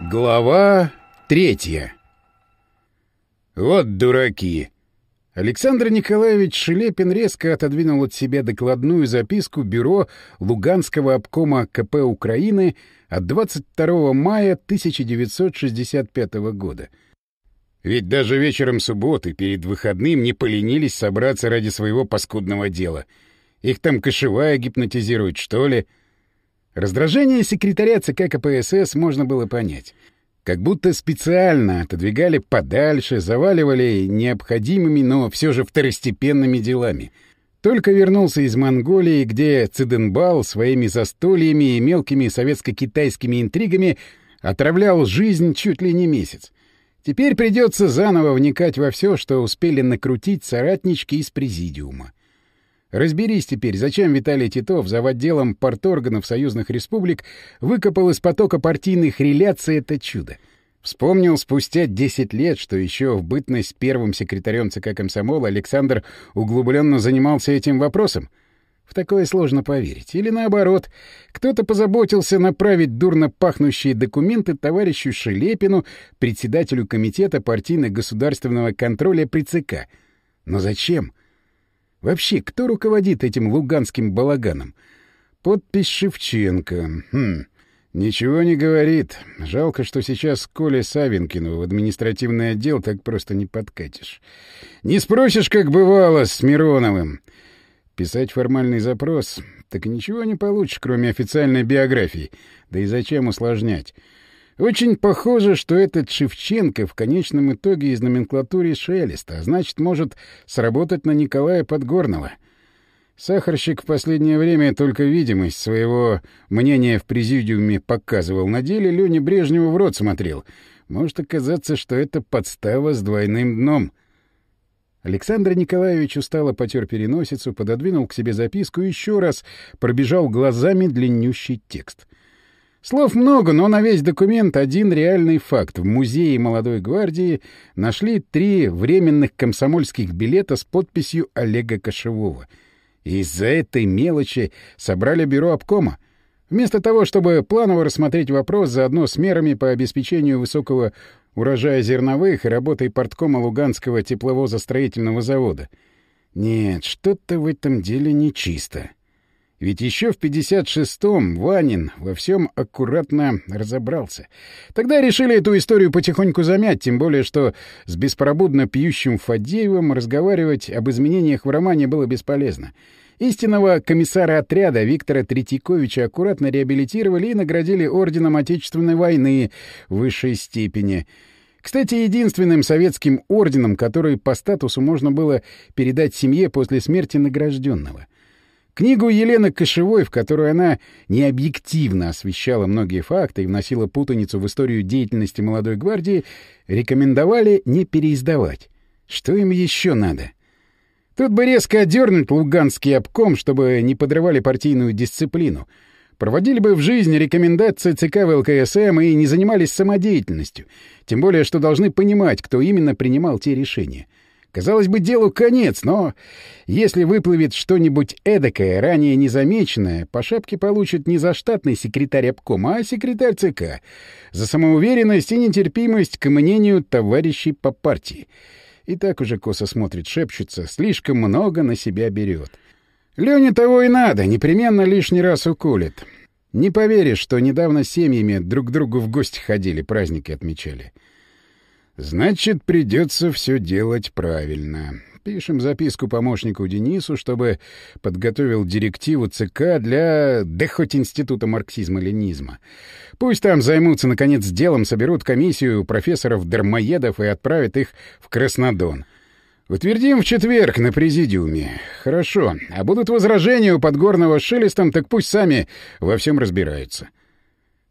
Глава третья Вот дураки! Александр Николаевич Шелепин резко отодвинул от себя докладную записку Бюро Луганского обкома КП Украины от 22 мая 1965 года. Ведь даже вечером субботы перед выходным не поленились собраться ради своего паскудного дела. Их там кошевая гипнотизирует, что ли? — Раздражение секретаря ЦК КПСС можно было понять. Как будто специально отодвигали подальше, заваливали необходимыми, но все же второстепенными делами. Только вернулся из Монголии, где Циденбал своими застольями и мелкими советско-китайскими интригами отравлял жизнь чуть ли не месяц. Теперь придется заново вникать во все, что успели накрутить соратнички из Президиума. Разберись теперь, зачем Виталий Титов за отделом порторганов союзных республик выкопал из потока партийных реляций это чудо. Вспомнил спустя 10 лет, что еще в бытность первым секретарем ЦК комсомола Александр углубленно занимался этим вопросом. В такое сложно поверить. Или наоборот, кто-то позаботился направить дурно пахнущие документы товарищу Шелепину, председателю комитета партийно-государственного контроля при ЦК. Но зачем? — Вообще, кто руководит этим луганским балаганом? Подпись Шевченко. Хм, ничего не говорит. Жалко, что сейчас Коле Савинкину в административный отдел так просто не подкатишь. Не спросишь, как бывало с Мироновым. Писать формальный запрос, так ничего не получишь, кроме официальной биографии. Да и зачем усложнять? Очень похоже, что этот Шевченко в конечном итоге из номенклатуры Шелеста, а значит, может сработать на Николая Подгорного. Сахарщик в последнее время только видимость своего мнения в президиуме показывал. На деле Леня Брежневу в рот смотрел. Может оказаться, что это подстава с двойным дном. Александр Николаевич устало потер переносицу, пододвинул к себе записку и еще раз пробежал глазами длиннющий текст — Слов много, но на весь документ один реальный факт. В музее молодой гвардии нашли три временных комсомольских билета с подписью Олега Кошевого. Из-за этой мелочи собрали бюро обкома. Вместо того, чтобы планово рассмотреть вопрос заодно с мерами по обеспечению высокого урожая зерновых и работой порткома Луганского тепловозостроительного завода. Нет, что-то в этом деле нечисто. Ведь еще в 56-м Ванин во всем аккуратно разобрался. Тогда решили эту историю потихоньку замять, тем более, что с беспробудно пьющим Фадеевым разговаривать об изменениях в романе было бесполезно. Истинного комиссара отряда Виктора Третьяковича аккуратно реабилитировали и наградили орденом Отечественной войны высшей степени. Кстати, единственным советским орденом, который по статусу можно было передать семье после смерти награжденного. Книгу Елены Кошевой, в которой она необъективно освещала многие факты и вносила путаницу в историю деятельности молодой гвардии, рекомендовали не переиздавать. Что им еще надо? Тут бы резко одернуть луганский обком, чтобы не подрывали партийную дисциплину. Проводили бы в жизнь рекомендации ЦК ВЛКСМ и не занимались самодеятельностью. Тем более, что должны понимать, кто именно принимал те решения. Казалось бы, делу конец, но если выплывет что-нибудь эдакое, ранее незамеченное, по шапке получит не за штатный секретарь обкома, а секретарь ЦК. За самоуверенность и нетерпимость к мнению товарищей по партии. И так уже косо смотрит, шепчется, слишком много на себя берет. Лене того и надо, непременно лишний раз уколет. Не поверишь, что недавно семьями друг к другу в гости ходили, праздники отмечали. — Значит, придется все делать правильно. Пишем записку помощнику Денису, чтобы подготовил директиву ЦК для... да хоть Института марксизма-ленизма. Пусть там займутся, наконец, делом, соберут комиссию профессоров-дармоедов и отправят их в Краснодон. Утвердим в четверг на президиуме. Хорошо. А будут возражения у Подгорного шелестом, так пусть сами во всем разбираются.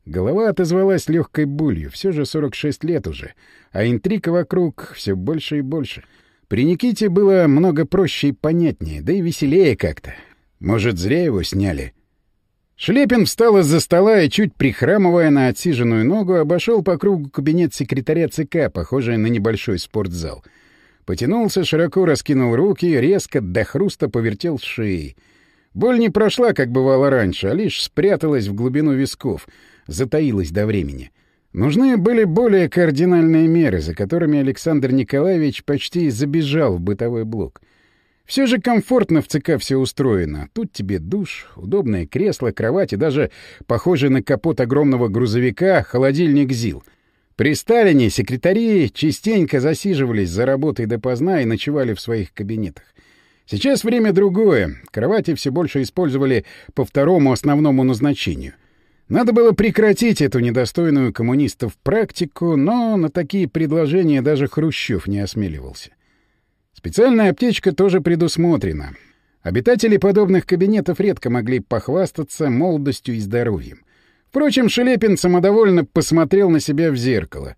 Голова отозвалась легкой болью, все же 46 лет уже, а интриг вокруг все больше и больше. При Никите было много проще и понятнее, да и веселее как-то. Может, зря его сняли? Шлепин встал из-за стола и, чуть прихрамывая на отсиженную ногу, обошел по кругу кабинет секретаря ЦК, похожий на небольшой спортзал. Потянулся, широко раскинул руки, резко до хруста повертел шеей. Боль не прошла, как бывало раньше, а лишь спряталась в глубину висков — затаилась до времени. Нужны были более кардинальные меры, за которыми Александр Николаевич почти забежал в бытовой блок. Все же комфортно в ЦК все устроено. Тут тебе душ, удобное кресло, кровать и даже, похожий на капот огромного грузовика, холодильник ЗИЛ. При Сталине секретари частенько засиживались за работой допоздна и ночевали в своих кабинетах. Сейчас время другое. Кровати все больше использовали по второму основному назначению. Надо было прекратить эту недостойную коммунистов практику, но на такие предложения даже Хрущев не осмеливался. Специальная аптечка тоже предусмотрена. Обитатели подобных кабинетов редко могли похвастаться молодостью и здоровьем. Впрочем, Шелепин самодовольно посмотрел на себя в зеркало.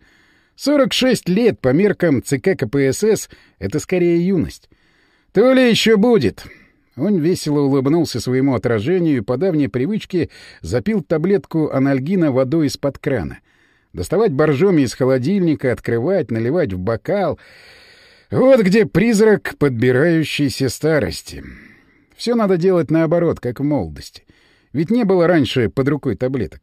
46 лет по меркам ЦК КПСС — это скорее юность. То ли еще будет. Он весело улыбнулся своему отражению и по давней привычке запил таблетку анальгина водой из-под крана. Доставать боржоми из холодильника, открывать, наливать в бокал — вот где призрак подбирающейся старости. Все надо делать наоборот, как в молодости. Ведь не было раньше под рукой таблеток.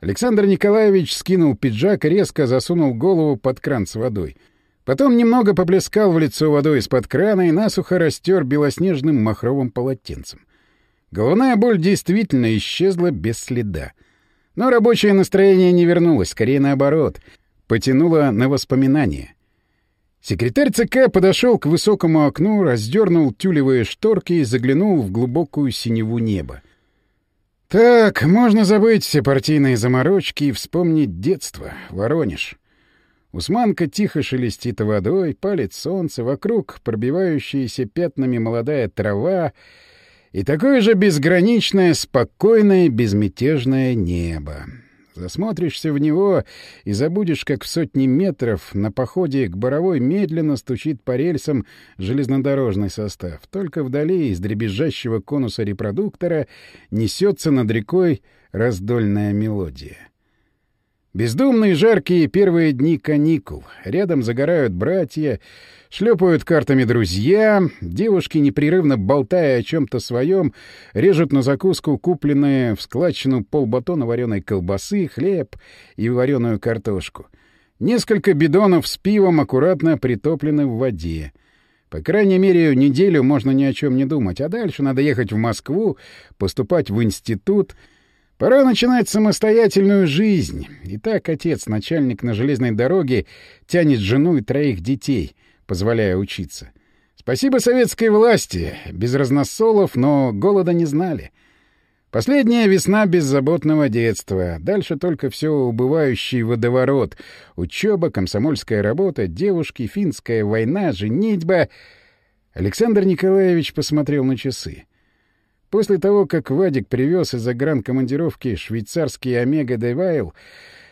Александр Николаевич скинул пиджак и резко засунул голову под кран с водой. Потом немного поплескал в лицо водой из-под крана и насухо растер белоснежным махровым полотенцем. Головная боль действительно исчезла без следа. Но рабочее настроение не вернулось, скорее наоборот. Потянуло на воспоминания. Секретарь ЦК подошел к высокому окну, раздернул тюлевые шторки и заглянул в глубокую синеву неба. Так, можно забыть все партийные заморочки и вспомнить детство, Воронеж. Усманка тихо шелестит водой, палит солнце, вокруг пробивающаяся пятнами молодая трава и такое же безграничное, спокойное, безмятежное небо. Засмотришься в него и забудешь, как в сотни метров на походе к Боровой медленно стучит по рельсам железнодорожный состав. Только вдали из дребезжащего конуса репродуктора несется над рекой раздольная мелодия. Бездумные жаркие первые дни каникул. Рядом загорают братья, шлепают картами друзья, девушки, непрерывно болтая о чем-то своем, режут на закуску купленные в складчину полбатона вареной колбасы, хлеб и вареную картошку. Несколько бидонов с пивом аккуратно притоплены в воде. По крайней мере, неделю можно ни о чем не думать, а дальше надо ехать в Москву, поступать в институт — Пора начинать самостоятельную жизнь. И так отец, начальник на железной дороге, тянет жену и троих детей, позволяя учиться. Спасибо советской власти. Без разносолов, но голода не знали. Последняя весна беззаботного детства. Дальше только все убывающий водоворот. Учеба, комсомольская работа, девушки, финская война, женитьба. Александр Николаевич посмотрел на часы. После того, как Вадик привез из загранкомандировки швейцарский Омега Девайл,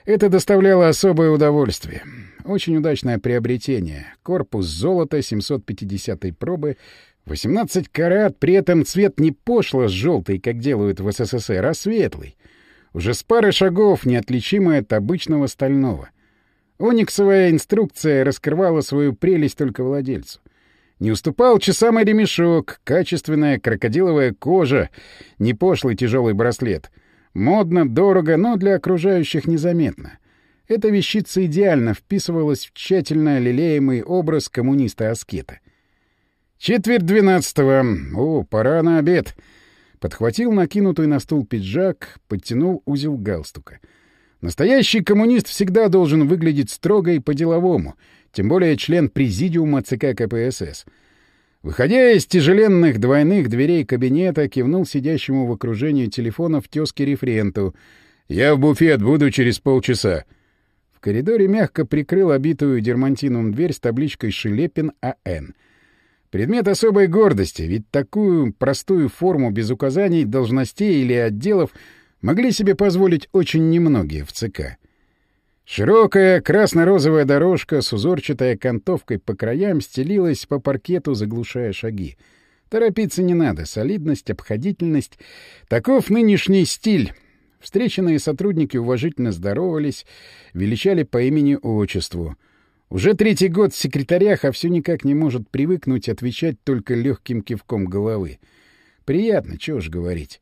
это доставляло особое удовольствие. Очень удачное приобретение. Корпус золота 750-й пробы, 18 карат, при этом цвет не пошло с желтый, как делают в СССР, а светлый. Уже с пары шагов неотличимый от обычного стального. Ониксовая инструкция раскрывала свою прелесть только владельцу. Не уступал часам и ремешок, качественная крокодиловая кожа, не пошлый тяжелый браслет. Модно, дорого, но для окружающих незаметно. Эта вещица идеально вписывалась в тщательно лелеемый образ коммуниста-аскета. Четверть двенадцатого. О, пора на обед. Подхватил накинутый на стул пиджак, подтянул узел галстука. Настоящий коммунист всегда должен выглядеть строго и по-деловому — тем более член президиума ЦК КПСС. Выходя из тяжеленных двойных дверей кабинета, кивнул сидящему в окружении телефонов тезке референту. «Я в буфет буду через полчаса». В коридоре мягко прикрыл обитую дермантином дверь с табличкой «Шелепин А.Н». Предмет особой гордости, ведь такую простую форму без указаний должностей или отделов могли себе позволить очень немногие в ЦК. Широкая красно-розовая дорожка с узорчатой окантовкой по краям стелилась по паркету, заглушая шаги. Торопиться не надо, солидность, обходительность — таков нынешний стиль. Встреченные сотрудники уважительно здоровались, величали по имени-отчеству. Уже третий год в секретарях, а все никак не может привыкнуть отвечать только легким кивком головы. Приятно, чего ж говорить.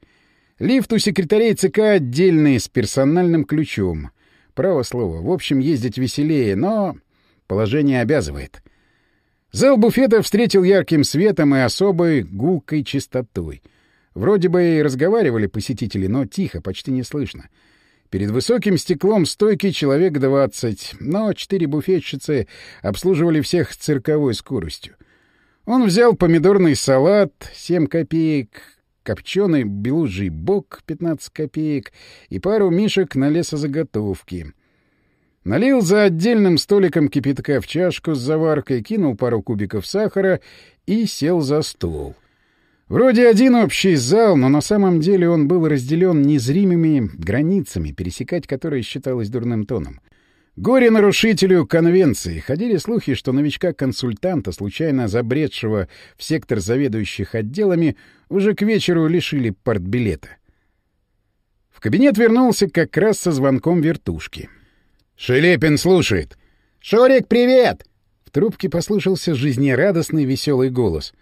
Лифт у секретарей ЦК отдельный, с персональным ключом — Право слово. В общем, ездить веселее, но положение обязывает. Зал буфета встретил ярким светом и особой гулкой чистотой. Вроде бы и разговаривали посетители, но тихо, почти не слышно. Перед высоким стеклом стойки человек двадцать, но четыре буфетчицы обслуживали всех цирковой скоростью. Он взял помидорный салат — семь копеек, копченый белужий бок — пятнадцать копеек и пару мишек на лесозаготовки. Налил за отдельным столиком кипятка в чашку с заваркой, кинул пару кубиков сахара и сел за стол. Вроде один общий зал, но на самом деле он был разделен незримыми границами, пересекать которые считалось дурным тоном. Горе-нарушителю конвенции. Ходили слухи, что новичка-консультанта, случайно забредшего в сектор заведующих отделами, уже к вечеру лишили портбилета. В кабинет вернулся как раз со звонком вертушки. «Шелепин слушает». «Шурик, привет!» В трубке послышался жизнерадостный веселый голос.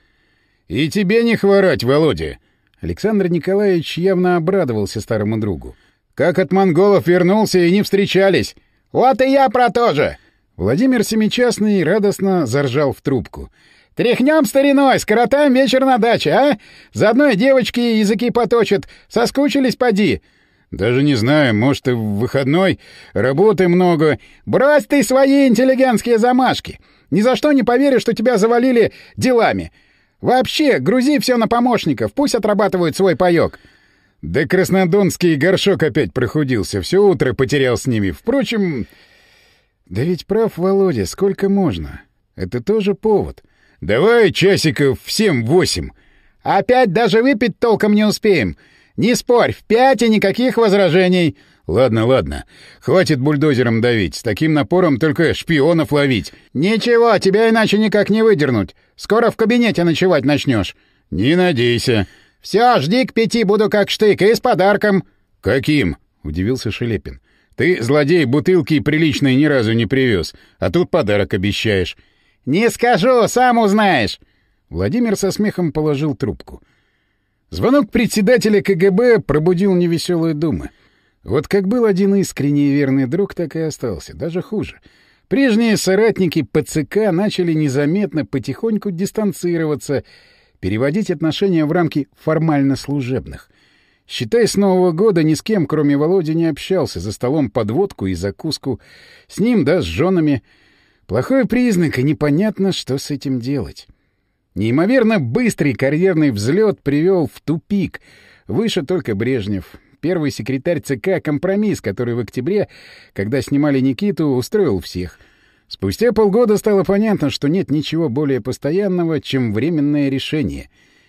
«И тебе не хворать, Володя!» Александр Николаевич явно обрадовался старому другу. «Как от монголов вернулся и не встречались!» «Вот и я про то же!» Владимир Семичастный радостно заржал в трубку. «Тряхнем стариной, скоротаем вечер на даче, а? Заодно и девочки языки поточат. Соскучились, поди!» «Даже не знаю, может, и в выходной. Работы много». «Брось ты свои интеллигентские замашки! Ни за что не поверю, что тебя завалили делами. Вообще, грузи все на помощников, пусть отрабатывают свой паёк». Да краснодонский горшок опять прохудился, все утро потерял с ними. Впрочем... Да ведь прав Володя, сколько можно? Это тоже повод. Давай часиков в семь-восемь. Опять даже выпить толком не успеем. Не спорь, в пять и никаких возражений. Ладно, ладно. Хватит бульдозером давить. С таким напором только шпионов ловить. Ничего, тебя иначе никак не выдернуть. Скоро в кабинете ночевать начнешь. Не надейся. «Все, жди к пяти, буду как штык, и с подарком». «Каким?» — удивился Шелепин. «Ты, злодей, бутылки приличные ни разу не привез, а тут подарок обещаешь». «Не скажу, сам узнаешь». Владимир со смехом положил трубку. Звонок председателя КГБ пробудил невеселые думы. Вот как был один искренний и верный друг, так и остался. Даже хуже. Прежние соратники ПЦК начали незаметно потихоньку дистанцироваться переводить отношения в рамки формально служебных. Считай, с Нового года ни с кем, кроме Володи, не общался, за столом подводку и закуску. С ним, да, с женами. Плохой признак, и непонятно, что с этим делать. Неимоверно быстрый карьерный взлет привел в тупик. Выше только Брежнев. Первый секретарь ЦК — компромисс, который в октябре, когда снимали Никиту, устроил всех — Спустя полгода стало понятно, что нет ничего более постоянного, чем временное решение.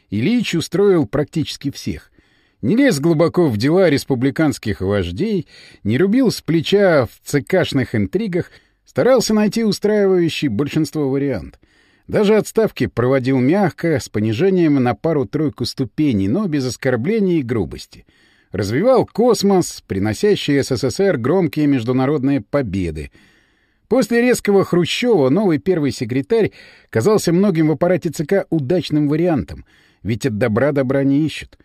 Ильич устроил практически всех. Не лез глубоко в дела республиканских вождей, не рубил с плеча в ЦКшных интригах, старался найти устраивающий большинство вариант. Даже отставки проводил мягко, с понижением на пару-тройку ступеней, но без оскорблений и грубости. Развивал космос, приносящий СССР громкие международные победы — После резкого Хрущева новый первый секретарь казался многим в аппарате ЦК удачным вариантом, ведь от добра добра не ищут.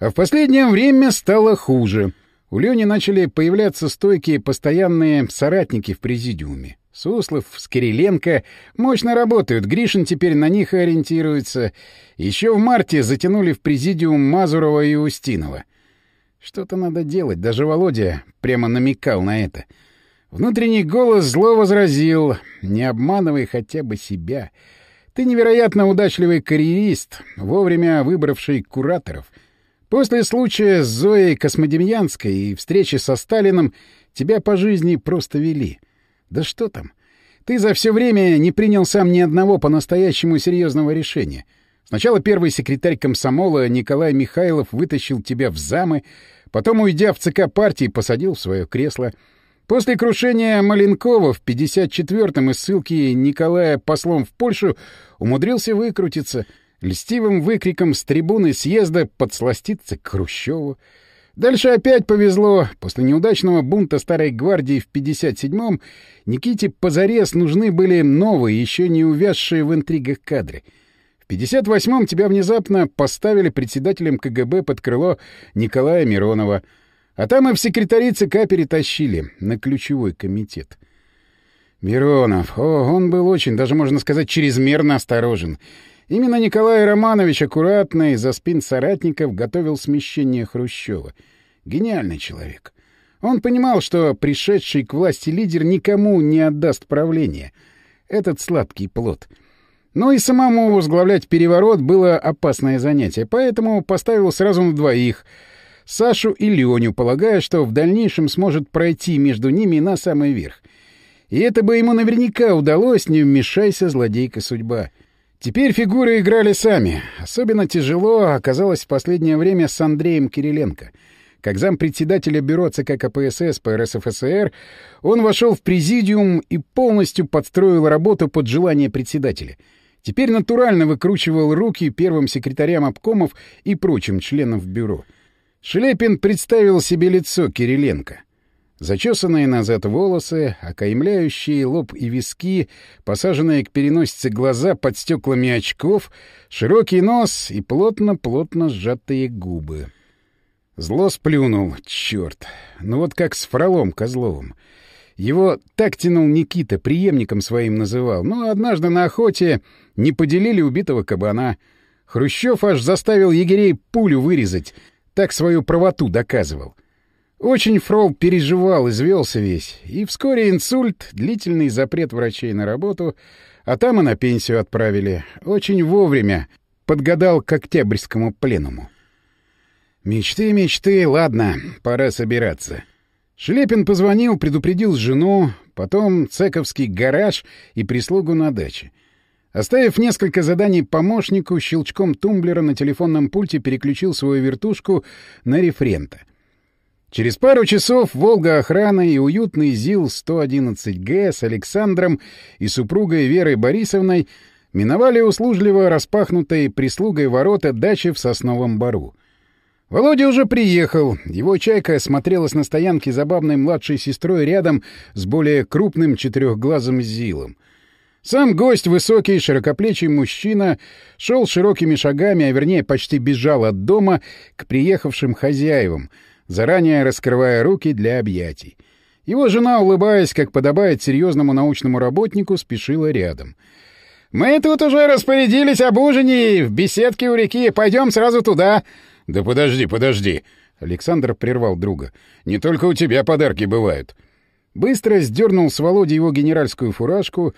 А в последнее время стало хуже. У Лёни начали появляться стойкие постоянные соратники в президиуме. Суслов, Скириленко мощно работают, Гришин теперь на них ориентируется. Еще в марте затянули в президиум Мазурова и Устинова. Что-то надо делать, даже Володя прямо намекал на это — Внутренний голос зло возразил. «Не обманывай хотя бы себя. Ты невероятно удачливый карьерист, вовремя выбравший кураторов. После случая с Зоей Космодемьянской и встречи со Сталином тебя по жизни просто вели. Да что там? Ты за все время не принял сам ни одного по-настоящему серьезного решения. Сначала первый секретарь комсомола Николай Михайлов вытащил тебя в замы, потом, уйдя в ЦК партии, посадил в свое кресло — После крушения Маленкова в 54-м и ссылки Николая послом в Польшу умудрился выкрутиться, льстивым выкриком с трибуны съезда подсластиться к Хрущеву. Дальше опять повезло. После неудачного бунта Старой Гвардии в 57-м Никите позарез нужны были новые, еще не увязшие в интригах кадры. В 58-м тебя внезапно поставили председателем КГБ под крыло Николая Миронова — А там и в секретари ЦК перетащили на ключевой комитет. Миронов, о, он был очень, даже можно сказать, чрезмерно осторожен. Именно Николай Романович аккуратно из-за спин соратников готовил смещение Хрущева. Гениальный человек. Он понимал, что пришедший к власти лидер никому не отдаст правление. Этот сладкий плод. Но и самому возглавлять переворот было опасное занятие, поэтому поставил сразу на двоих — Сашу и Леню, полагая, что в дальнейшем сможет пройти между ними на самый верх. И это бы ему наверняка удалось, не вмешайся, злодейка судьба. Теперь фигуры играли сами. Особенно тяжело оказалось в последнее время с Андреем Кириленко. Как зампредседателя бюро ЦК КПСС по РСФСР, он вошел в президиум и полностью подстроил работу под желание председателя. Теперь натурально выкручивал руки первым секретарям обкомов и прочим членам бюро. Шлепин представил себе лицо Кириленко — Зачесанные назад волосы, окаймляющие лоб и виски, посаженные к переносице глаза под стеклами очков, широкий нос и плотно-плотно сжатые губы. Зло сплюнул. Черт! Ну вот как с Фролом Козловым. Его так тянул Никита, преемником своим называл. Но однажды на охоте не поделили убитого кабана. Хрущев аж заставил егерей пулю вырезать. Так свою правоту доказывал. Очень Фрол переживал, извелся весь. И вскоре инсульт, длительный запрет врачей на работу, а там и на пенсию отправили. Очень вовремя подгадал к октябрьскому пленуму. Мечты, мечты, ладно, пора собираться. Шлепин позвонил, предупредил жену, потом цековский гараж и прислугу на даче. Оставив несколько заданий помощнику, щелчком тумблера на телефонном пульте переключил свою вертушку на рефрента. Через пару часов «Волга-охрана» и уютный ЗИЛ-111Г с Александром и супругой Верой Борисовной миновали услужливо распахнутые прислугой ворота дачи в Сосновом Бару. Володя уже приехал. Его чайка смотрелась на стоянке забавной младшей сестрой рядом с более крупным четырехглазым Зилом. Сам гость, высокий, широкоплечий мужчина, шел широкими шагами, а вернее почти бежал от дома к приехавшим хозяевам — заранее раскрывая руки для объятий. Его жена, улыбаясь, как подобает серьезному научному работнику, спешила рядом. «Мы тут уже распорядились об ужине в беседке у реки. Пойдем сразу туда». «Да подожди, подожди!» Александр прервал друга. «Не только у тебя подарки бывают». Быстро сдернул с Володи его генеральскую фуражку,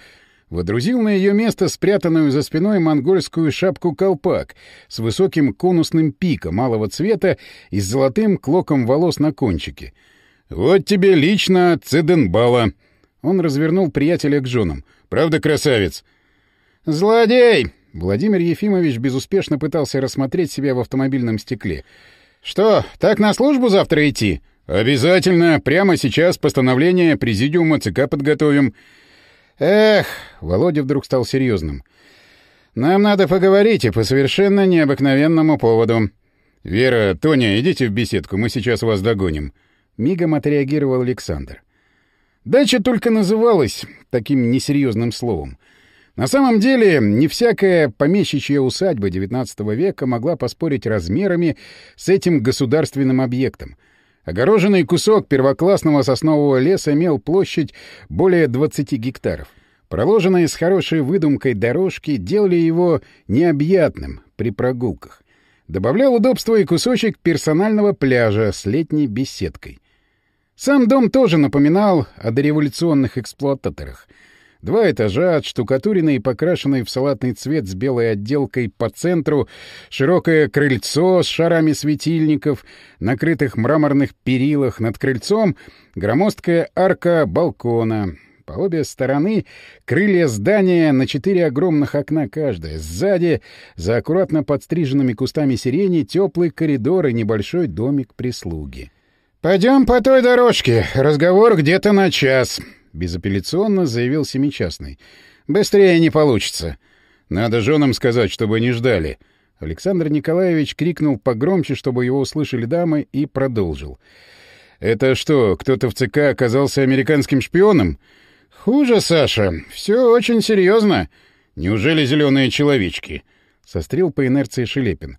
водрузил на ее место спрятанную за спиной монгольскую шапку-колпак с высоким конусным пиком малого цвета и с золотым клоком волос на кончике. «Вот тебе лично Циденбала!» Он развернул приятеля к женам. «Правда, красавец?» «Злодей!» Владимир Ефимович безуспешно пытался рассмотреть себя в автомобильном стекле. «Что, так на службу завтра идти?» «Обязательно. Прямо сейчас постановление Президиума ЦК подготовим». «Эх!» — Володя вдруг стал серьезным. «Нам надо поговорить и по совершенно необыкновенному поводу». «Вера, Тоня, идите в беседку, мы сейчас вас догоним». Мигом отреагировал Александр. Дача только называлась таким несерьезным словом. На самом деле, не всякая помещичья усадьба XIX века могла поспорить размерами с этим государственным объектом — Огороженный кусок первоклассного соснового леса имел площадь более 20 гектаров. Проложенные с хорошей выдумкой дорожки делали его необъятным при прогулках. Добавлял удобства и кусочек персонального пляжа с летней беседкой. Сам дом тоже напоминал о дореволюционных эксплуататорах — Два этажа, отштукатуренные и покрашенные в салатный цвет с белой отделкой по центру, широкое крыльцо с шарами светильников, накрытых мраморных перилах над крыльцом, громоздкая арка балкона. По обе стороны крылья здания на четыре огромных окна каждое. Сзади, за аккуратно подстриженными кустами сирени, теплый коридор и небольшой домик прислуги. «Пойдем по той дорожке. Разговор где-то на час», — безапелляционно заявил Семичастный. «Быстрее не получится. Надо женам сказать, чтобы не ждали». Александр Николаевич крикнул погромче, чтобы его услышали дамы, и продолжил. «Это что, кто-то в ЦК оказался американским шпионом?» «Хуже, Саша. Все очень серьезно. Неужели зеленые человечки?» — сострил по инерции Шелепин.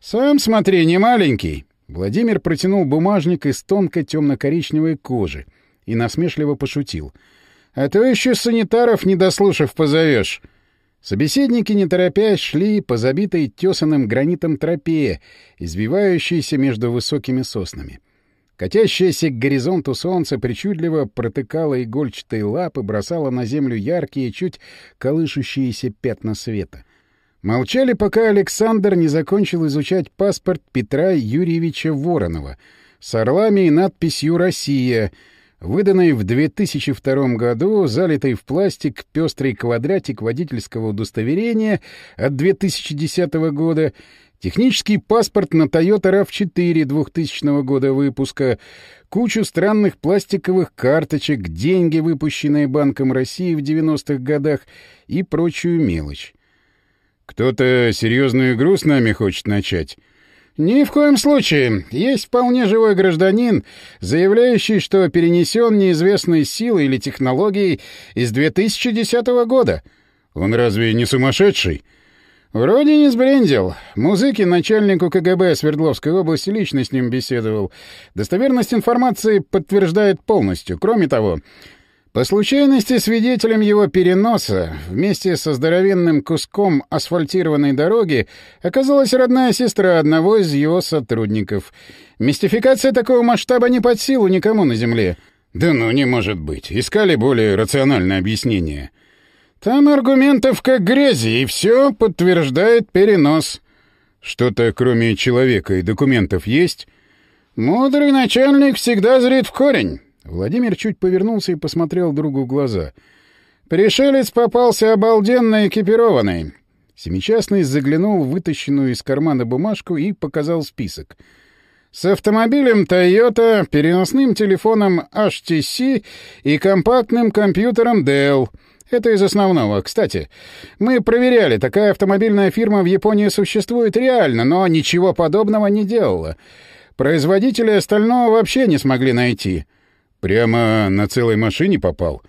«Сам смотри, не маленький». Владимир протянул бумажник из тонкой темно-коричневой кожи и насмешливо пошутил. «А то еще санитаров, не дослушав, позовешь». Собеседники, не торопясь, шли по забитой тесаным гранитом тропе, извивающейся между высокими соснами. Катящееся к горизонту солнце причудливо протыкало игольчатые лапы, бросало на землю яркие, чуть колышущиеся пятна света. Молчали, пока Александр не закончил изучать паспорт Петра Юрьевича Воронова с орлами и надписью «Россия», выданный в 2002 году, залитый в пластик пестрый квадратик водительского удостоверения от 2010 года, технический паспорт на Toyota RAV4 2000 года выпуска, кучу странных пластиковых карточек, деньги, выпущенные Банком России в 90-х годах и прочую мелочь. «Кто-то серьезную игру с нами хочет начать?» «Ни в коем случае. Есть вполне живой гражданин, заявляющий, что перенесен неизвестной силой или технологией из 2010 года. Он разве не сумасшедший?» «Вроде не сбрендил. Музыки начальнику КГБ Свердловской области лично с ним беседовал. Достоверность информации подтверждает полностью. Кроме того, по случайности свидетелем его переноса вместе со здоровенным куском асфальтированной дороги оказалась родная сестра одного из его сотрудников. Мистификация такого масштаба не под силу никому на Земле. Да ну, не может быть. Искали более рациональное объяснение. Там аргументов как грязи, и все подтверждает перенос. Что-то кроме человека и документов есть? Мудрый начальник всегда зрит в корень. Владимир чуть повернулся и посмотрел другу в глаза. «Пришелец попался обалденно экипированный». Семичастный заглянул в вытащенную из кармана бумажку и показал список. «С автомобилем Toyota, переносным телефоном HTC и компактным компьютером Dell». Это из основного. Кстати, мы проверяли, такая автомобильная фирма в Японии существует реально, но ничего подобного не делала. Производители остального вообще не смогли найти. Прямо на целой машине попал?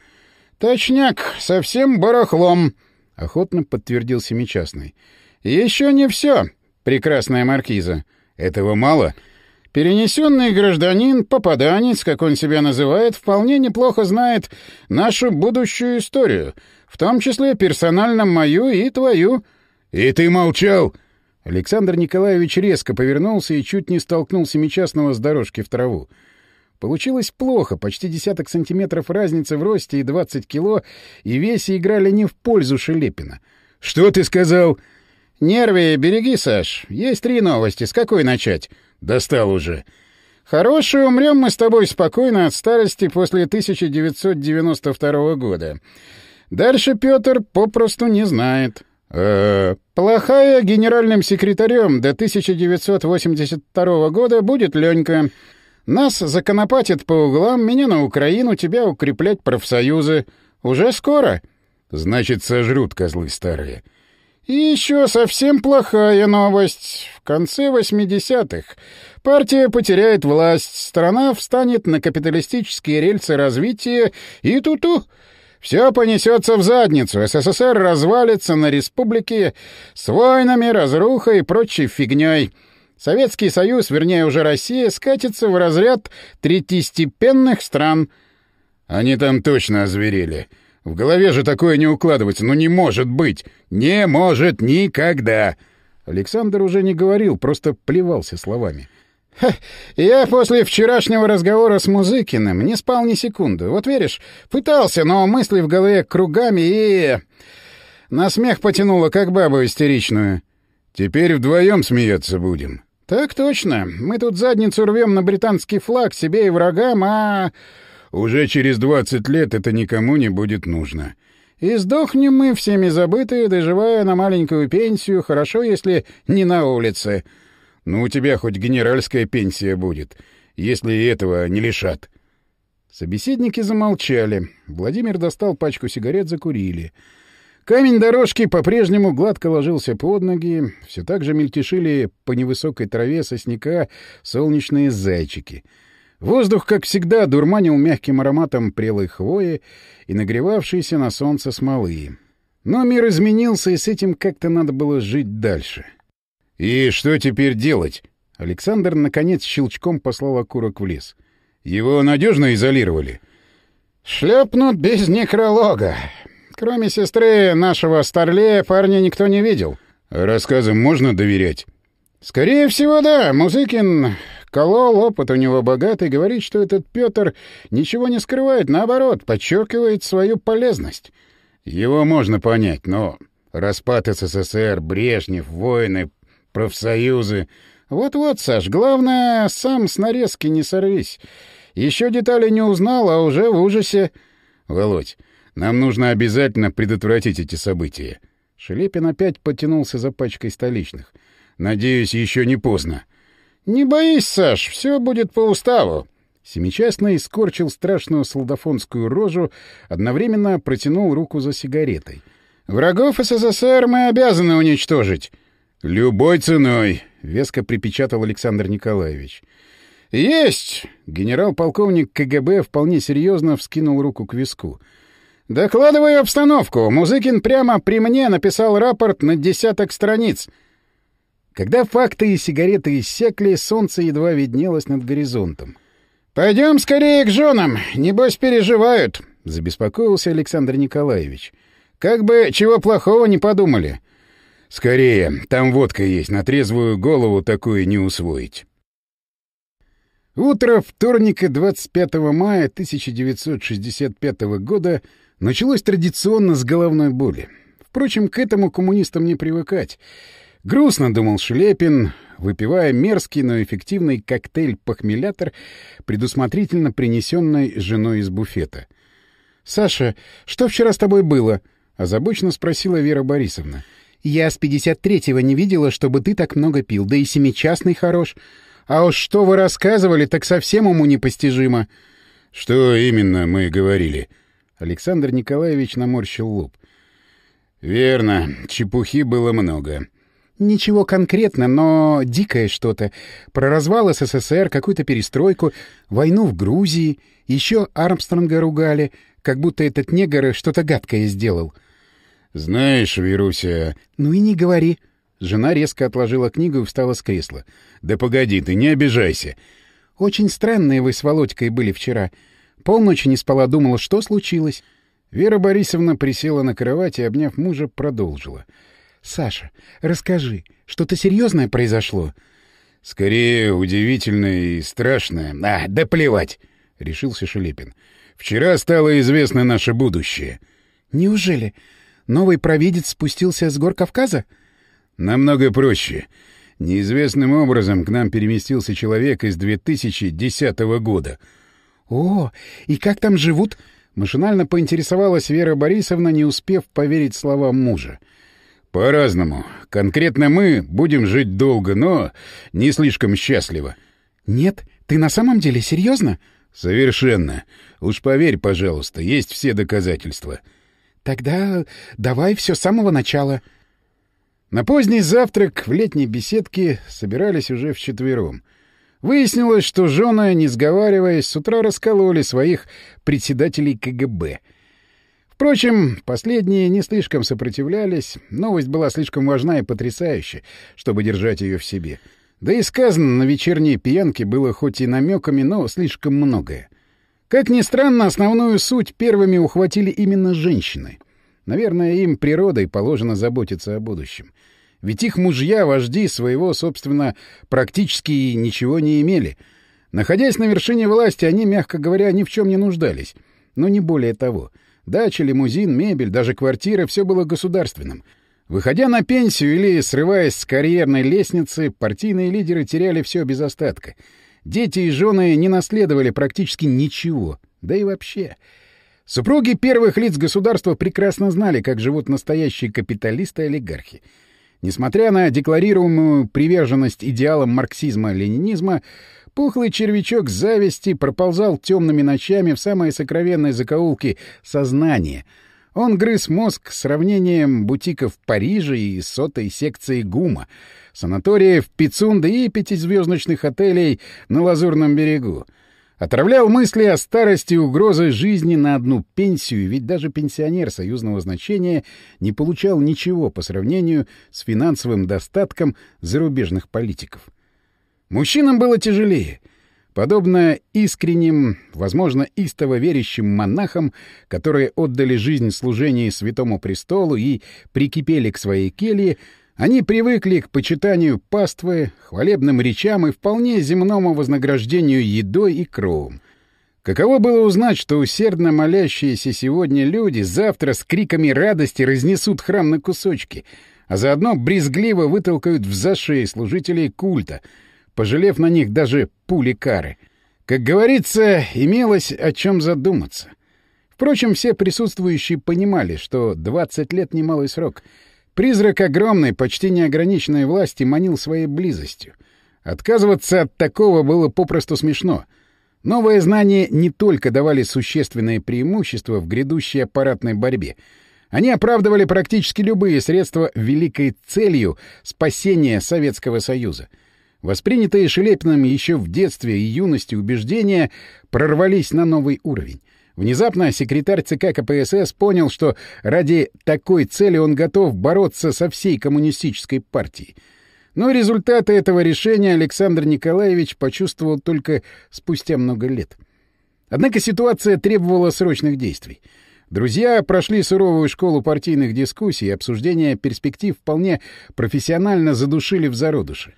Точняк, совсем барахлом, охотно подтвердил семичастный. Еще не все, прекрасная маркиза. Этого мало. Перенесенный гражданин, попаданец, как он себя называет, вполне неплохо знает нашу будущую историю, в том числе персонально мою и твою. И ты молчал? Александр Николаевич резко повернулся и чуть не столкнул семичастного с дорожки в траву. Получилось плохо, почти десяток сантиметров разницы в росте и 20 кило, и весе играли не в пользу Шелепина. «Что ты сказал?» «Нервы береги, Саш. Есть три новости. С какой начать?» «Достал уже». «Хорошие, умрем мы с тобой спокойно от старости после 1992 года. Дальше Петр попросту не знает». «Э -э, плохая генеральным секретарем до 1982 года будет Ленька. Нас законопатят по углам, меня на Украину, тебя укреплять профсоюзы. Уже скоро. Значит, сожрут козлы старые. И еще совсем плохая новость. В конце 80-х партия потеряет власть, страна встанет на капиталистические рельсы развития и ту-ту. Все понесется в задницу, СССР развалится на республики с войнами, разрухой и прочей фигней. Советский Союз, вернее уже Россия, скатится в разряд третьестепенных стран. Они там точно озверели. В голове же такое не укладывается. Ну не может быть! Не может никогда! Александр уже не говорил, просто плевался словами. «Я после вчерашнего разговора с Музыкиным не спал ни секунды. Вот веришь, пытался, но мысли в голове кругами и... На смех потянуло, как бабу истеричную. Теперь вдвоем смеяться будем. «Так точно. Мы тут задницу рвем на британский флаг себе и врагам, а...» «Уже через двадцать лет это никому не будет нужно». «И сдохнем мы, всеми забытые, доживая на маленькую пенсию, хорошо, если не на улице». «Ну, у тебя хоть генеральская пенсия будет, если этого не лишат». Собеседники замолчали. Владимир достал пачку сигарет, закурили. Камень дорожки по-прежнему гладко ложился под ноги, все так же мельтешили по невысокой траве сосняка солнечные зайчики. Воздух, как всегда, дурманил мягким ароматом прелой хвои и нагревавшейся на солнце смолы. Но мир изменился, и с этим как-то надо было жить дальше. «И что теперь делать?» Александр, наконец, щелчком послал окурок в лес. «Его надежно изолировали?» «Шлепнут без некролога. Кроме сестры нашего Старлея парня никто не видел». «Рассказам можно доверять?» «Скорее всего, да. Музыкин колол, опыт у него богатый, говорит, что этот Петр ничего не скрывает, наоборот, подчеркивает свою полезность». «Его можно понять, но распад СССР, Брежнев, войны, профсоюзы...» «Вот-вот, Саш, главное, сам с нарезки не сорвись. Еще детали не узнал, а уже в ужасе...» «Володь, нам нужно обязательно предотвратить эти события». Шелепин опять потянулся за пачкой столичных. «Надеюсь, еще не поздно». «Не боись, Саш, все будет по уставу». Семичастный скорчил страшную солдафонскую рожу, одновременно протянул руку за сигаретой. «Врагов СССР мы обязаны уничтожить». «Любой ценой», — веско припечатал Александр Николаевич. «Есть!» — генерал-полковник КГБ вполне серьезно вскинул руку к виску. «Докладываю обстановку. Музыкин прямо при мне написал рапорт на десяток страниц». Когда факты и сигареты иссякли, солнце едва виднелось над горизонтом. «Пойдем скорее к женам, небось переживают», — забеспокоился Александр Николаевич. «Как бы чего плохого не подумали». «Скорее, там водка есть, на трезвую голову такое не усвоить». Утро вторника 25 мая 1965 года началось традиционно с головной боли. Впрочем, к этому коммунистам не привыкать. Грустно, думал Шлепин, выпивая мерзкий, но эффективный коктейль-похмелятор, предусмотрительно принесенный женой из буфета. «Саша, что вчера с тобой было?» — озабоченно спросила Вера Борисовна. «Я с 53-го не видела, чтобы ты так много пил, да и семичастный хорош. А уж что вы рассказывали, так совсем уму непостижимо. — Что именно мы говорили? Александр Николаевич наморщил лоб. — Верно, чепухи было много. — Ничего конкретно, но дикое что-то. Про развал СССР, какую-то перестройку, войну в Грузии. Еще Армстронга ругали, как будто этот негр что-то гадкое сделал. — Знаешь, Вируся... — Ну и не говори. Жена резко отложила книгу и встала с кресла. «Да погоди ты, не обижайся!» «Очень странные вы с Володькой были вчера. Полночи не спала, думала, что случилось?» Вера Борисовна присела на кровать и, обняв мужа, продолжила. «Саша, расскажи, что-то серьезное произошло?» «Скорее, удивительное и страшное. А, да плевать!» — решился Шелепин. «Вчера стало известно наше будущее». «Неужели? Новый провидец спустился с гор Кавказа?» Намного проще. Неизвестным образом к нам переместился человек из 2010 года. О, и как там живут? Машинально поинтересовалась Вера Борисовна, не успев поверить словам мужа. По-разному. Конкретно мы будем жить долго, но не слишком счастливо. Нет, ты на самом деле серьезно? Совершенно. Уж поверь, пожалуйста, есть все доказательства. Тогда давай все с самого начала. На поздний завтрак в летней беседке собирались уже вчетвером. Выяснилось, что жены, не сговариваясь, с утра раскололи своих председателей КГБ. Впрочем, последние не слишком сопротивлялись, новость была слишком важна и потрясающая, чтобы держать ее в себе. Да и сказано на вечерней пьянке было хоть и намеками, но слишком многое. Как ни странно, основную суть первыми ухватили именно женщины — Наверное, им природой положено заботиться о будущем. Ведь их мужья, вожди своего, собственно, практически ничего не имели. Находясь на вершине власти, они, мягко говоря, ни в чем не нуждались. Но не более того. Дача, лимузин, мебель, даже квартира — все было государственным. Выходя на пенсию или срываясь с карьерной лестницы, партийные лидеры теряли все без остатка. Дети и жены не наследовали практически ничего. Да и вообще... Супруги первых лиц государства прекрасно знали, как живут настоящие капиталисты и. Несмотря на декларируемую приверженность идеалам марксизма-ленинизма, пухлый червячок зависти проползал темными ночами в самые сокровенные закоулки сознания. Он грыз мозг сравнением бутиков в Париже и сотой секции ГУМа, санаториев Пицунды и пятизвездочных отелей на Лазурном берегу. Отравлял мысли о старости и угрозы жизни на одну пенсию, ведь даже пенсионер союзного значения не получал ничего по сравнению с финансовым достатком зарубежных политиков. Мужчинам было тяжелее. Подобно искренним, возможно, истово верящим монахам, которые отдали жизнь служению Святому Престолу и прикипели к своей келье, они привыкли к почитанию паствы, хвалебным речам и вполне земному вознаграждению едой и кровом. Каково было узнать, что усердно молящиеся сегодня люди завтра с криками радости разнесут храм на кусочки, а заодно брезгливо вытолкают в заши служителей культа, пожалев на них даже пули кары. Как говорится, имелось о чем задуматься. Впрочем, все присутствующие понимали, что 20 лет — немалый срок — Призрак огромной, почти неограниченной власти манил своей близостью. Отказываться от такого было попросту смешно. Новые знания не только давали существенные преимущества в грядущей аппаратной борьбе. Они оправдывали практически любые средства великой целью спасения Советского Союза. Воспринятые Шелепиным еще в детстве и юности убеждения прорвались на новый уровень. Внезапно секретарь ЦК КПСС понял, что ради такой цели он готов бороться со всей коммунистической партией. Но результаты этого решения Александр Николаевич почувствовал только спустя много лет. Однако ситуация требовала срочных действий. Друзья прошли суровую школу партийных дискуссий, и обсуждения перспектив вполне профессионально задушили в зародыше.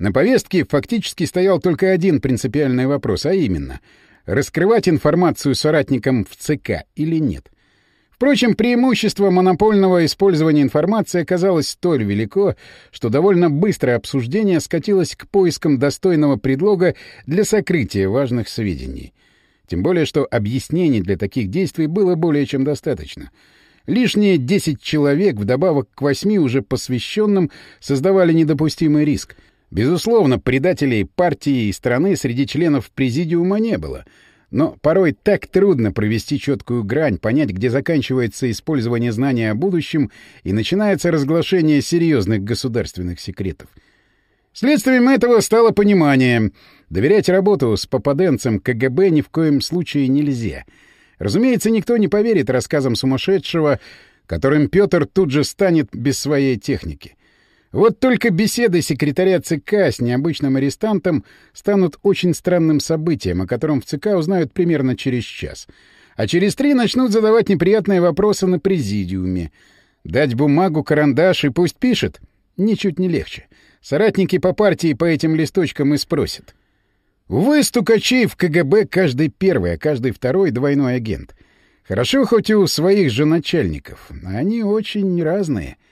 На повестке фактически стоял только один принципиальный вопрос, а именно — раскрывать информацию соратникам в ЦК или нет. Впрочем, преимущество монопольного использования информации оказалось столь велико, что довольно быстрое обсуждение скатилось к поискам достойного предлога для сокрытия важных сведений. Тем более, что объяснений для таких действий было более чем достаточно. Лишние 10 человек, вдобавок к восьми уже посвященным, создавали недопустимый риск — Безусловно, предателей партии и страны среди членов президиума не было. Но порой так трудно провести четкую грань, понять, где заканчивается использование знания о будущем и начинается разглашение серьезных государственных секретов. Следствием этого стало понимание. Доверять работу с попаденцем КГБ ни в коем случае нельзя. Разумеется, никто не поверит рассказам сумасшедшего, которым Петр тут же станет без своей техники. Вот только беседы секретаря ЦК с необычным арестантом станут очень странным событием, о котором в ЦК узнают примерно через час. А через три начнут задавать неприятные вопросы на президиуме. Дать бумагу, карандаш и пусть пишет? Ничуть не легче. Соратники по партии по этим листочкам и спросят. Увы, стукачей в КГБ каждый первый, а каждый второй — двойной агент. Хорошо хоть у своих же начальников. Они очень разные —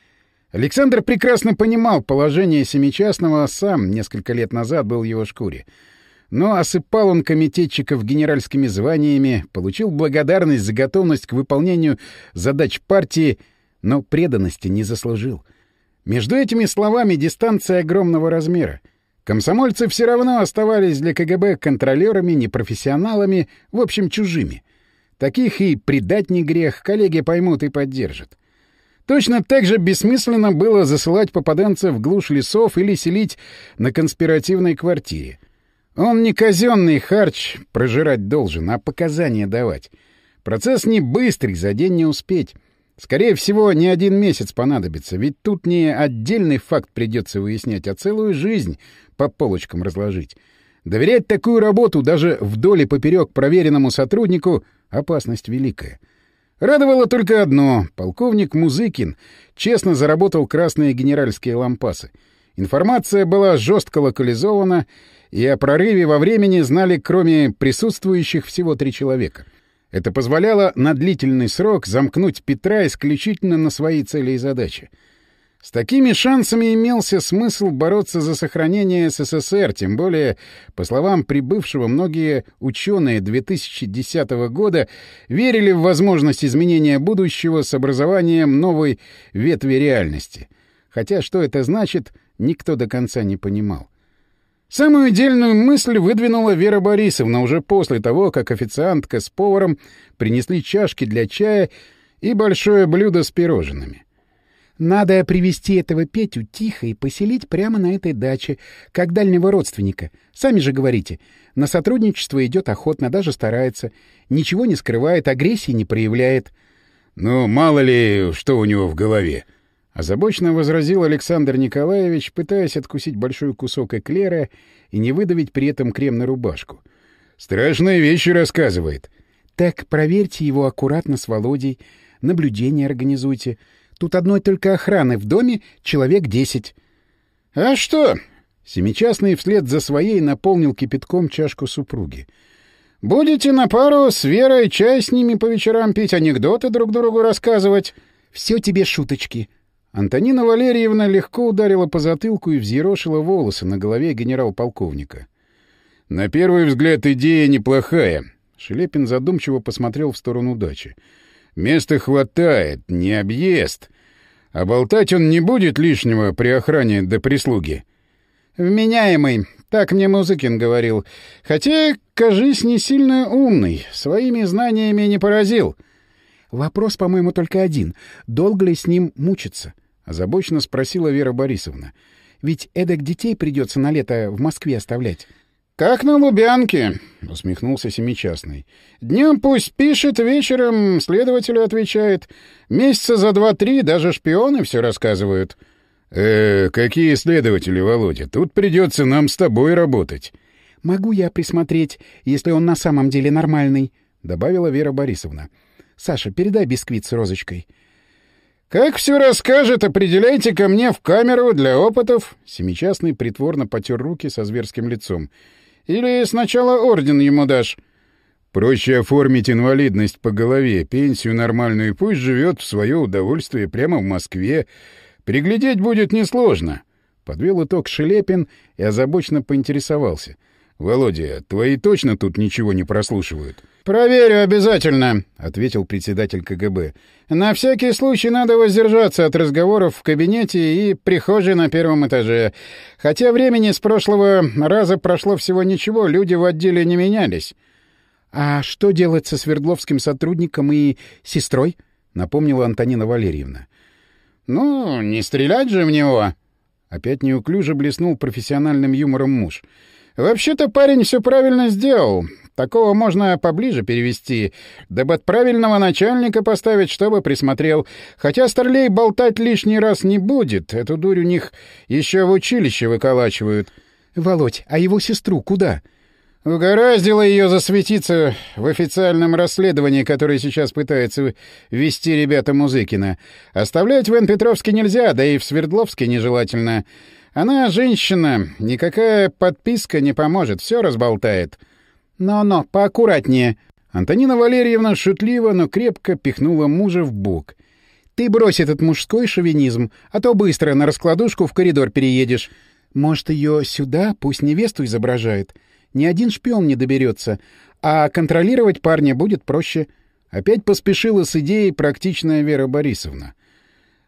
Александр прекрасно понимал положение Семичастного, сам несколько лет назад был в его шкуре. Но осыпал он комитетчиков генеральскими званиями, получил благодарность за готовность к выполнению задач партии, но преданности не заслужил. Между этими словами дистанция огромного размера. Комсомольцы все равно оставались для КГБ контролерами, непрофессионалами, в общем, чужими. Таких и предать не грех, коллеги поймут и поддержат. Точно так же бессмысленно было засылать попаданца в глушь лесов или селить на конспиративной квартире. Он не казенный харч прожирать должен, а показания давать. Процесс не быстрый, за день не успеть. Скорее всего, не один месяц понадобится, ведь тут не отдельный факт придется выяснять, а целую жизнь по полочкам разложить. Доверять такую работу даже вдоль и поперек проверенному сотруднику — опасность великая. Радовало только одно — полковник Музыкин честно заработал красные генеральские лампасы. Информация была жестко локализована, и о прорыве во времени знали кроме присутствующих всего три человека. Это позволяло на длительный срок замкнуть Петра исключительно на свои цели и задачи — с такими шансами имелся смысл бороться за сохранение СССР, тем более, по словам прибывшего, многие ученые 2010 года верили в возможность изменения будущего с образованием новой ветви реальности. Хотя что это значит, никто до конца не понимал. Самую дельную мысль выдвинула Вера Борисовна уже после того, как официантка с поваром принесли чашки для чая и большое блюдо с пирожными. Надо привести этого Петю тихо и поселить прямо на этой даче, как дальнего родственника. Сами же говорите, на сотрудничество идет охотно, даже старается. Ничего не скрывает, агрессии не проявляет. — Ну, мало ли, что у него в голове. Озабоченно возразил Александр Николаевич, пытаясь откусить большой кусок эклера и не выдавить при этом крем на рубашку. «Страшные вещи рассказывает». «Так проверьте его аккуратно с Володей, наблюдение организуйте. Тут одной только охраны в доме человек десять». «А что?» Семичастный вслед за своей наполнил кипятком чашку супруги. «Будете на пару с Верой чай с ними по вечерам пить, анекдоты друг другу рассказывать?» «Все тебе шуточки», Антонина Валерьевна легко ударила по затылку и взъерошила волосы на голове генерал-полковника. «На первый взгляд идея неплохая». Шелепин задумчиво посмотрел в сторону дачи. «Места хватает, не объезд. А болтать он не будет лишнего при охране до прислуги». «Вменяемый», так мне Музыкин говорил. Хотя, кажись, не сильно умный, своими знаниями не поразил. Вопрос, по-моему, только один. Долго ли с ним мучиться? Озабоченно спросила Вера Борисовна. «Ведь эдак детей придется на лето в Москве оставлять». «Как на Лубянке», — усмехнулся Семичастный. «Днем пусть пишет, вечером следователю отвечает. Месяца за два-три даже шпионы все рассказывают». «Э, какие следователи, Володя? Тут придется нам с тобой работать». «Могу я присмотреть, если он на самом деле нормальный», — добавила Вера Борисовна. «Саша, передай бисквит с розочкой». «Как все расскажет, определяйте ко мне в камеру для опытов». Семичастный притворно потер руки со зверским лицом. «Или сначала орден ему дашь?» «Проще оформить инвалидность по голове, пенсию нормальную, пусть живет в свое удовольствие прямо в Москве. Приглядеть будет несложно». Подвел итог Шелепин и озабоченно поинтересовался. «Володя, твои точно тут ничего не прослушивают?» «Проверю обязательно», — ответил председатель КГБ. «На всякий случай надо воздержаться от разговоров в кабинете и прихожей на первом этаже. Хотя времени с прошлого раза прошло всего ничего, люди в отделе не менялись». «А что делать со Свердловским сотрудником и сестрой?» — напомнила Антонина Валерьевна. «Ну, не стрелять же в него!» Опять неуклюже блеснул профессиональным юмором муж. «Вообще-то парень все правильно сделал. Такого можно поближе перевести, дабы от правильного начальника поставить, чтобы присмотрел. Хотя Старлей болтать лишний раз не будет, эту дурь у них еще в училище выколачивают. — Володь, а его сестру куда? — Угораздило ее засветиться в официальном расследовании, которое сейчас пытается вести ребята Музыкина. Оставлять в Н-Петровске нельзя, да и в Свердловске нежелательно. Она женщина, никакая подписка не поможет, все разболтает. — «Но-но, поаккуратнее!» Антонина Валерьевна шутливо, но крепко пихнула мужа в бок. «Ты брось этот мужской шовинизм, а то быстро на раскладушку в коридор переедешь. Может, ее сюда, пусть невесту изображает. Ни один шпион не доберется, а контролировать парня будет проще». Опять поспешила с идеей практичная Вера Борисовна.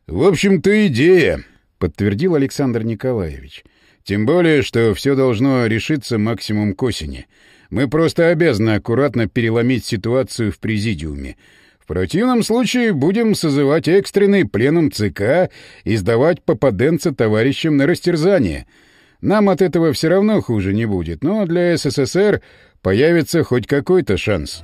«В общем-то, идея», — подтвердил Александр Николаевич. «Тем более, что все должно решиться максимум к осени». Мы просто обязаны аккуратно переломить ситуацию в президиуме. В противном случае будем созывать экстренный пленум ЦК и сдавать попаденца товарищам на растерзание. Нам от этого все равно хуже не будет, но для СССР появится хоть какой-то шанс».